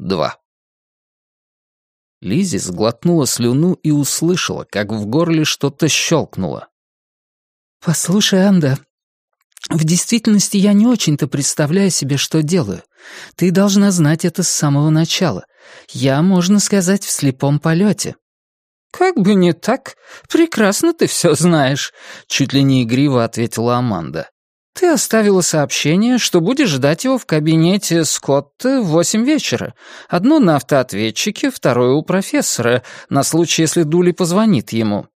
2. Лизи сглотнула слюну и услышала, как в горле что-то щелкнуло. «Послушай, Анда, в действительности я не очень-то представляю себе, что делаю. Ты должна знать это с самого начала. Я, можно сказать, в слепом полете». «Как бы не так. Прекрасно ты все знаешь», — чуть ли не игриво ответила Аманда. «Ты оставила сообщение, что будешь ждать его в кабинете Скотта в восемь вечера. Одно на автоответчике, второе у профессора, на случай, если Дули позвонит ему.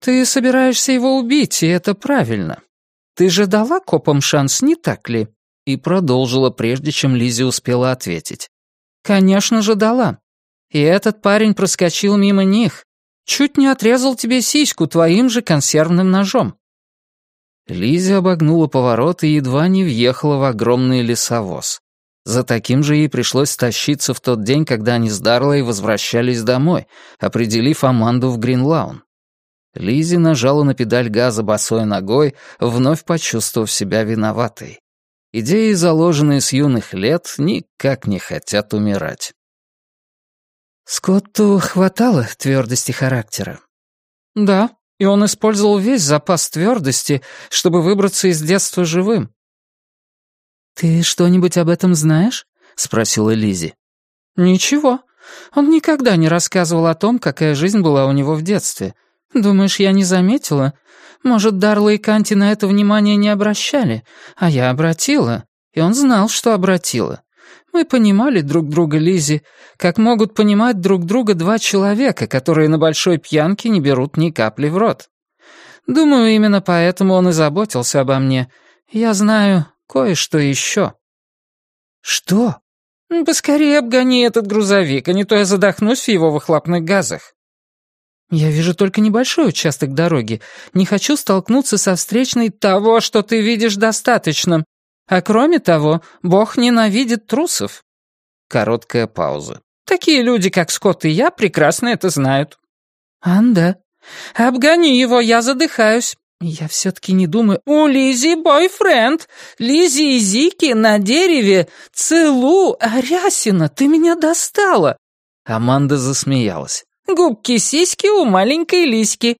Ты собираешься его убить, и это правильно. Ты же дала копам шанс, не так ли?» И продолжила, прежде чем Лизи успела ответить. «Конечно же дала. И этот парень проскочил мимо них. Чуть не отрезал тебе сиську твоим же консервным ножом». Лизи обогнула поворот и едва не въехала в огромный лесовоз. За таким же ей пришлось тащиться в тот день, когда они с Дарлой возвращались домой, определив Аманду в Гринлаун. Лизи нажала на педаль газа босой ногой, вновь почувствовав себя виноватой. Идеи, заложенные с юных лет, никак не хотят умирать. Скотту хватало твердости характера. Да, и он использовал весь запас твердости, чтобы выбраться из детства живым. «Ты что-нибудь об этом знаешь?» — спросила Лизи. «Ничего. Он никогда не рассказывал о том, какая жизнь была у него в детстве. Думаешь, я не заметила? Может, Дарла и Канти на это внимание не обращали, а я обратила, и он знал, что обратила. Мы понимали друг друга, Лизи, как могут понимать друг друга два человека, которые на большой пьянке не берут ни капли в рот. Думаю, именно поэтому он и заботился обо мне. Я знаю кое-что еще. Что? Поскорее обгони этот грузовик, а не то я задохнусь в его выхлопных газах. Я вижу только небольшой участок дороги. Не хочу столкнуться со встречной того, что ты видишь, достаточно. А кроме того, Бог ненавидит трусов. Короткая пауза. Такие люди, как Скотт и я, прекрасно это знают. Анда, обгони его, я задыхаюсь. Я все-таки не думаю... У Лизи бойфренд. Лизи и Зики на дереве. Целу. Арясина, ты меня достала. Аманда засмеялась. Губки-сиськи у маленькой Лиськи.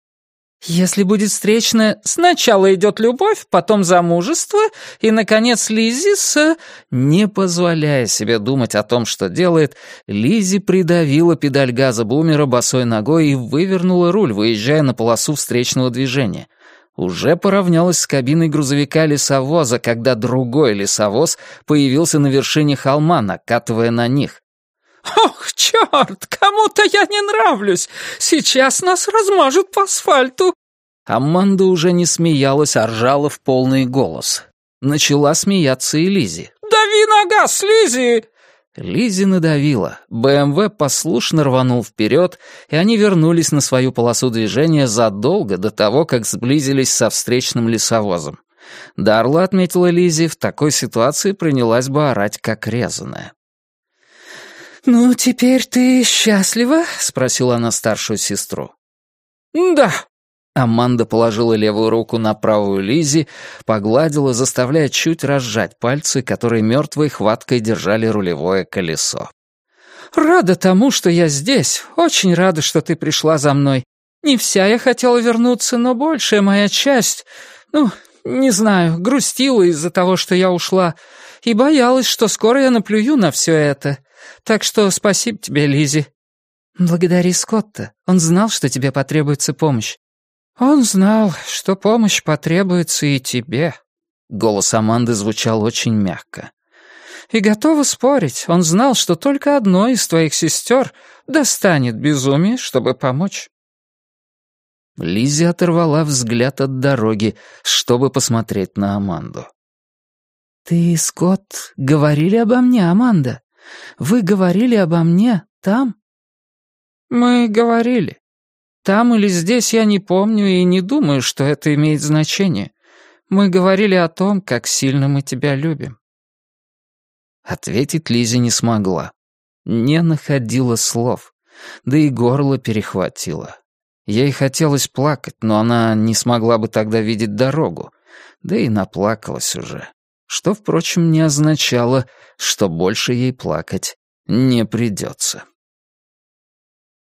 Если будет встречная, сначала идет любовь, потом замужество, и, наконец, Лизи с... Не позволяя себе думать о том, что делает, Лизи придавила педаль газа бумера босой ногой и вывернула руль, выезжая на полосу встречного движения. Уже поравнялась с кабиной грузовика лесовоза, когда другой лесовоз появился на вершине холма, накатывая на них. «Ох, черт, кому-то я не нравлюсь! Сейчас нас размажут по асфальту!» Аманда уже не смеялась, а ржала в полный голос. Начала смеяться и Лизи. «Дави на газ, Лизи!» Лизи надавила. БМВ послушно рванул вперед, и они вернулись на свою полосу движения задолго до того, как сблизились со встречным лесовозом. Дарла отметила Лизи, в такой ситуации принялась бы орать как резаная. «Ну, теперь ты счастлива?» — спросила она старшую сестру. «Да». Аманда положила левую руку на правую Лизи, погладила, заставляя чуть разжать пальцы, которые мертвой хваткой держали рулевое колесо. «Рада тому, что я здесь. Очень рада, что ты пришла за мной. Не вся я хотела вернуться, но большая моя часть, ну, не знаю, грустила из-за того, что я ушла, и боялась, что скоро я наплюю на все это. Так что спасибо тебе, Лизи. Благодари Скотта. Он знал, что тебе потребуется помощь. Он знал, что помощь потребуется и тебе. Голос Аманды звучал очень мягко. И готова спорить, он знал, что только одной из твоих сестер достанет безумие, чтобы помочь. Лизи оторвала взгляд от дороги, чтобы посмотреть на Аманду. «Ты и Скотт говорили обо мне, Аманда?» Вы говорили обо мне там?» «Мы говорили. Там или здесь я не помню и не думаю, что это имеет значение. Мы говорили о том, как сильно мы тебя любим». Ответить Лизе не смогла. Не находила слов. Да и горло перехватило. Ей хотелось плакать, но она не смогла бы тогда видеть дорогу. Да и наплакалась уже что, впрочем, не означало, что больше ей плакать не придется.